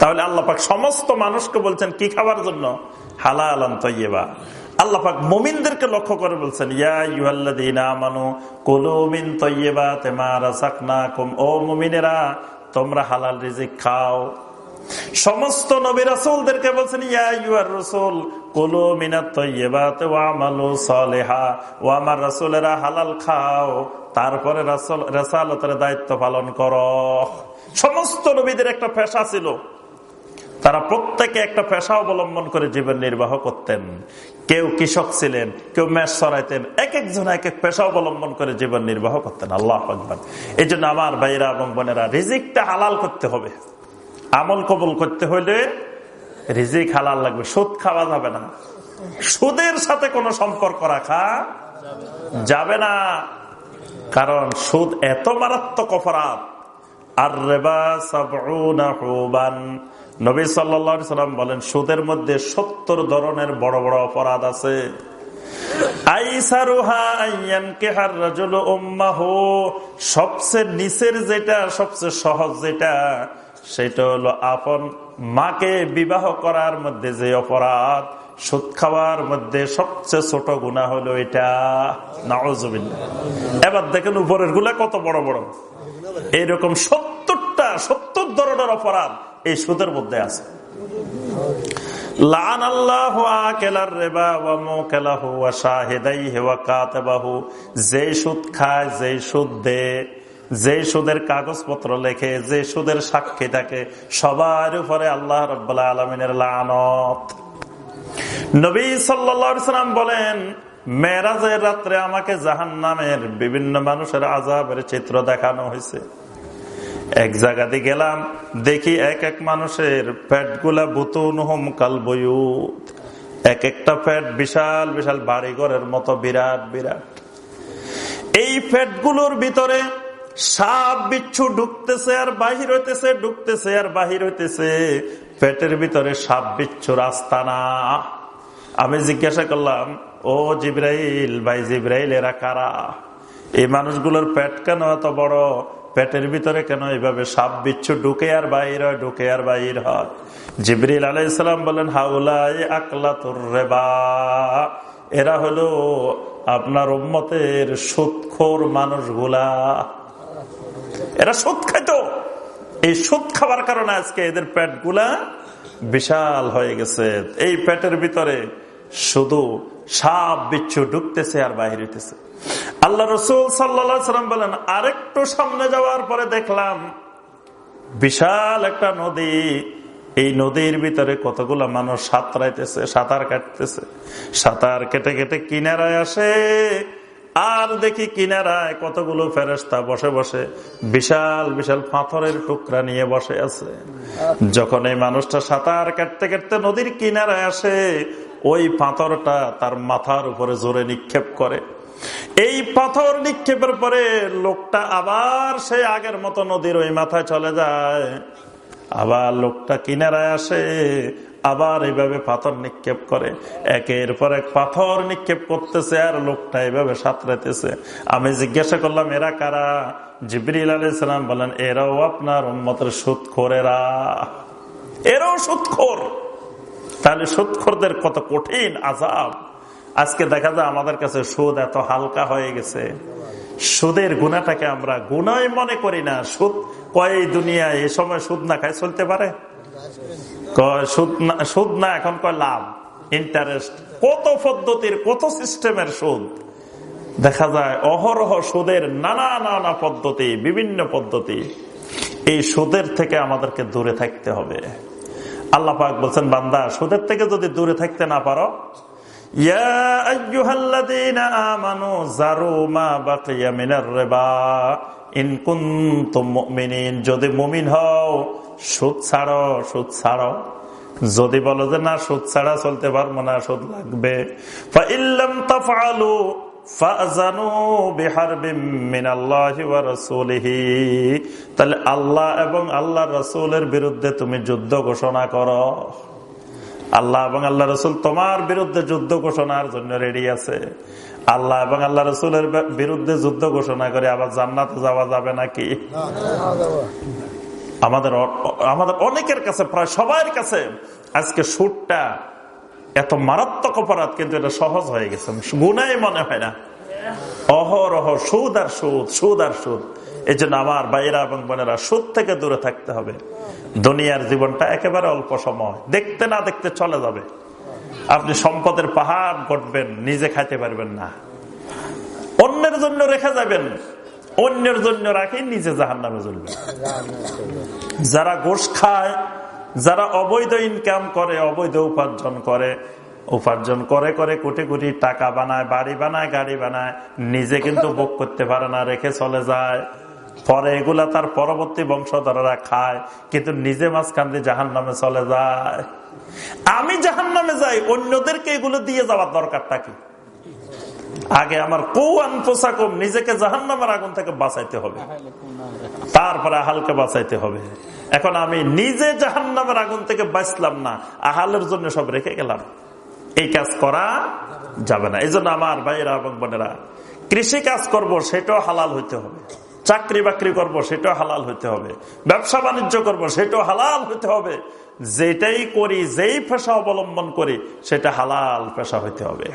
তাহলে আল্লাপাক সমস্ত মানুষকে বলছেন, কি খাবার জন্য? হালাল তৈবা আল্লাপাক মোমিনদেরকে লক্ষ্য করে বলছেন তোমরা হালাল রিজিক খাও। সমস্ত নবী রাসুলদেরকে বলছেন, ইয়া রসুল, কুলু মিনাত ও আমালু সলেহা। ও আমার রাসুলেরা, হালাল খাও, তারপরে রাসুল, রেসালতের দায়িত্ব পালন কর। সমস্ত নবীদের একটা পেশা ছিল। তারা প্রত্যেকে একটা পেশা অবলম্বন করে জীবন নির্বাহ করতেন। কেউ কৃষক ছিলেন, কেউ মেষ সরাইতেন এক একজন এক এক পেশা অবলম্বন করে জীবন নির্বাহ করতেন। আল্লাহ আকবর। এই জন্য আমার ভাইরা এবং বোনেরা, রিজিকটা হালাল করতে হবে। আমল কবল করতে হইলে রিজিক হালাল লাগবে, সুদ খাওয়া যাবে না। সুদের সাথে কোনো সম্পর্ক রাখা যাবে না। কারণ সুদ এত মারাত্মক অপরাধ। আর রেবা সাবান নবী সাল্লা সাল্লাম বলেন, সুদের মধ্যে সত্তর ধরনের বড় বড় অপরাধ আছে। সবচেয়ে নিচের যেটা, সবচেয়ে সহজ যেটা, সেটা হলো আপন মাকে বিবাহ করার মধ্যে যে অপরাধ, সুদ খাওয়ার মধ্যে সবচেয়ে ছোট গুণা হলো এটা। নজবিল্লা এবার দেখেন উপরেরগুলা কত বড় বড়। এইরকম সত্তরটা, সত্তর ধরনের অপরাধ। এই সুদের মধ্যে আছে। যে সুদ খায় যে দে যে কাগজপত্র লেখে যে সুদের সাক্ষী থাকে, সবার উপরে আল্লাহ রবাহ আলমিনের লানত। নবী সাল্লাম বলেন, মেরাজের রাত্রে আমাকে জাহান নামের বিভিন্ন মানুষের আজাবের চিত্র দেখানো হয়েছে। এক জায়গাতে গেলাম, দেখি এক এক মানুষের পেটগুলা বুতুন হোম কাল বয়ুত। এক একটা পেট বিশাল বিশাল বাড়িঘরের মতো, বিরাট বিরাট। এই পেটগুলোর ভিতরে সাপ বিচ্ছু ঢুকতেছে আর বাহির হইতেছে, ঢুকতেছে আর বাহির হইতেছে। পেটের ভিতরে সাপ বিচ্ছু রাস্তা না আমি জিজ্ঞাসা করলাম, ও জিব্রাইল, ভাই জিব্রাইল, এরা কারা? এই মানুষগুলোর পেট কেন এত বড়? পেটের ভিতরে কেন এইভাবে সাপ বিচ্ছু ঢুকে আর বাইর হয়, ঢুকে আর বাইর হয়? জিবরিল আলাইসালাম বলেন, হাউলাই আকলা রেবা। এরা হলো আপনার উম্মতের সুৎখোর মানুষগুলা। এরা সুদ খাইতো। এই সুদ খাবার কারণে আজকে এদের পেটগুলা বিশাল হয়ে গেছে। এই পেটের ভিতরে শুধু সাপ বিচ্ছু ঢুকতেছে আর বাহির হইতেছে আল্লাহ রসুল সাল্লাম বলেন, আরেকটু সামনে যাওয়ার পরে দেখলাম বিশাল একটা নদী। এই নদীর ভিতরে কতগুলো মানুষ সাঁতরাইতেছে, সাঁতার কাটতেছে। সাঁতার কেটে কেটে কিনারায় আসে। আর দেখি কিনারায় কতগুলো ফেরেস্তা বসে বসে বিশাল বিশাল পাথরের টুকরা নিয়ে বসে আছে। যখন এই মানুষটা সাঁতার কাটতে কাটতে নদীর কিনারায় আসে ওই পাথরটা তার মাথার উপরে জোরে নিক্ষেপ করে। এই পাথর নিক্ষেপের পরে লোকটা আবার সেই আগের মতো নদীর ওই মাথায় চলে যায়। আবার লোকটা কিনারায় আসে, আবার এইভাবে পাথর নিক্ষেপ করে। একের পর এক পাথর নিক্ষেপ করতেছে আর লোকটা এইভাবে সাঁতরাইতেছে। আমি জিজ্ঞাসা করলাম, এরা কারা? জিবরিল আলাইসালাম বলেন, এরাও আপনার উন্মতের সুৎখোরেরা। এরাও সুৎখোর। তাহলে সুৎখোরদের কত কঠিন আজাব আজকে দেখা যায় আমাদের কাছে সুদ এত হালকা হয়ে গেছে। সুদের গুণাটাকে আমরা গুণাই মনে করি না। সুদ কয় দুনিয়ায়? এ সময় সুদ না খায় চলতে পারে? সুদ না এখন কয় লাভ? ইন্টারেস্ট। কত পদ্ধতির, কত সিস্টেমের সুদ দেখা যায় অহরহ সুদের নানা নানা পদ্ধতি, বিভিন্ন পদ্ধতি। এই সুদের থেকে আমাদেরকে দূরে থাকতে হবে। আল্লাহ পাক বলছেন, বান্দা, সুদের থেকে যদি দূরে থাকতে না পারো যদি মুমিন হও, সুদ ছাড়ো সুদ ছাড়ো। যদি বলো যে, না, সুদ ছাড়া চলতে পারব না, সুদ লাগবে। তাহলে আল্লাহ এবং আল্লাহ রসুলের বিরুদ্ধে তুমি যুদ্ধ ঘোষণা করো। আল্লাহ এবং আল্লাহ রসুল তোমার বিরুদ্ধে যুদ্ধ ঘোষণার জন্য রেডি আছে। আল্লাহ এবং আল্লাহ রসুলের বিরুদ্ধে যুদ্ধ ঘোষণা করে আবার জান্নাতে যাওয়া যাবে নাকি? আমাদের আমাদের অনেকের কাছে, প্রায় সবার কাছে আজকে সুরটা এত মারাত্মক অপরাধ কিন্তু এটা সহজ হয়ে গেছে। গুনাই মনে হয় না। অহরহ সুদ আর সুদ সুদ আর সুদ। এই জন্য আমার বাইরা এবং বোনেরা সুদ থেকে দূরে থাকতে হবে। দুনিয়ার জীবনটা একেবারে অল্প সময়। দেখতে না দেখতে চলে যাবে। আপনি সম্পদের পাহাড় গড়বেন, নিজে খাইতে পারবেন না। অন্যের জন্য রেখে যাবেন। অন্যের জন্য রাখি নিজে জাহান নামে চলবে যারা গোস খায় যারা অবৈধ ইনকাম করে, অবৈধ উপার্জন করে উপার্জন করে করে কোটি কোটি টাকা বানায়, বাড়ি বানায়, গাড়ি বানায়, নিজে কিন্তু ভোগ করতে পারে না, রেখে চলে যায়। পরে এগুলা তার পরবর্তী বংশধররা খায়, কিন্তু নিজে মাঝখান দিয়ে জাহান নামে চলে যায়। আমি জাহান নামে যাই, অন্যদেরকে এগুলো দিয়ে যাওয়ার দরকারটা কি? আগে আমার কৌয়ান পোশাকম নিজেকে জাহান নামের আগুন থেকে বাঁচাইতে হবে। তারপরে আহালকে বাঁচাইতে হবে। এখন আমি নিজে জাহান নামের আগুন থেকে বাঁচলাম না, আহালের জন্য সব রেখে গেলাম। এই কাজ করা যাবে না। এই আমার ভাইয়েরা এবং বোনেরা, কৃষি কাজ করব, সেটাও হালাল হইতে হবে। চাকরি বাকরি করব, সেটাও হালাল হইতে হবে। ব্যবসা বাণিজ্য করব, সেটাও হালাল হইতে হবে। যেটাই করি, যেই পেশা অবলম্বন করি, সেটা হালাল পেশা হইতে হবে।